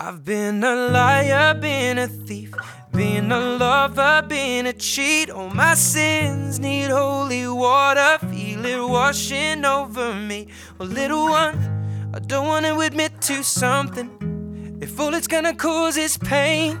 I've been a liar, been a thief, been a lover, been a cheat. All my sins need holy water, feel it washing over me. Well, little one, I don't wanna admit to something. If all it's gonna cause is pain,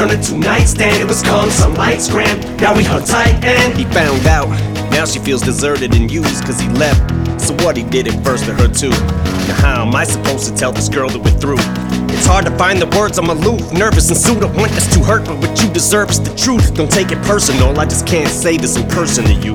turned into nightstand. It was calm, some lights gram. Now we hung tight and he found out. Now she feels deserted and used cause he left. So what he did it first to her too. Now how am I supposed to tell this girl that we're through? It's hard to find the words, I'm aloof, nervous and sued. I want this to hurt, but what you deserve is the truth. Don't take it personal, I just can't say this in person to you.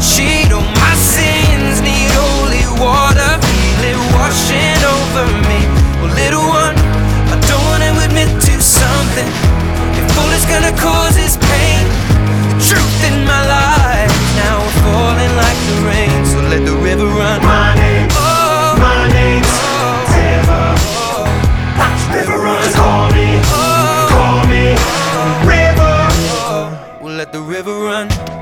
cheat.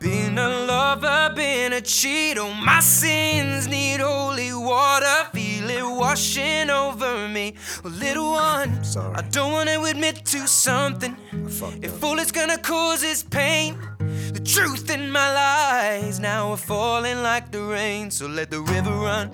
Been a lover, been a cheat. Oh, my sins need holy water, feel it washing over me. Well, little one, Sorry. I don't wanna admit to something. If all it's gonna cause is pain, the truth in my lies now are falling like the rain. So let the river run.